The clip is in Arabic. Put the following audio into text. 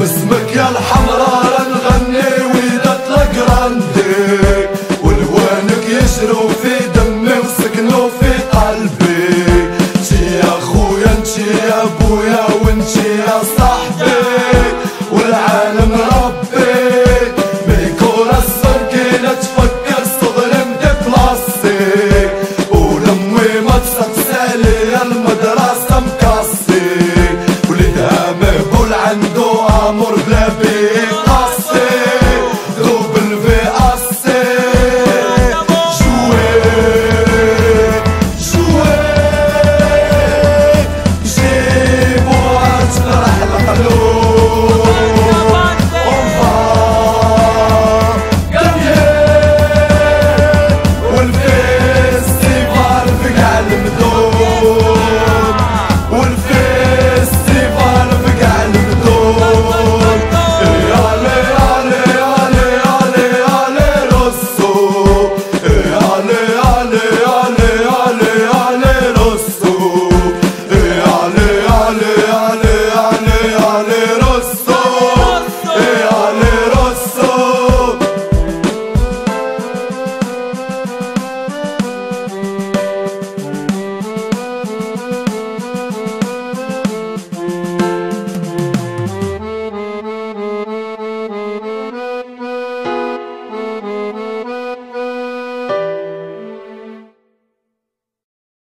بسمك يا الحمراء يا أبويا وانت يا صاحبي.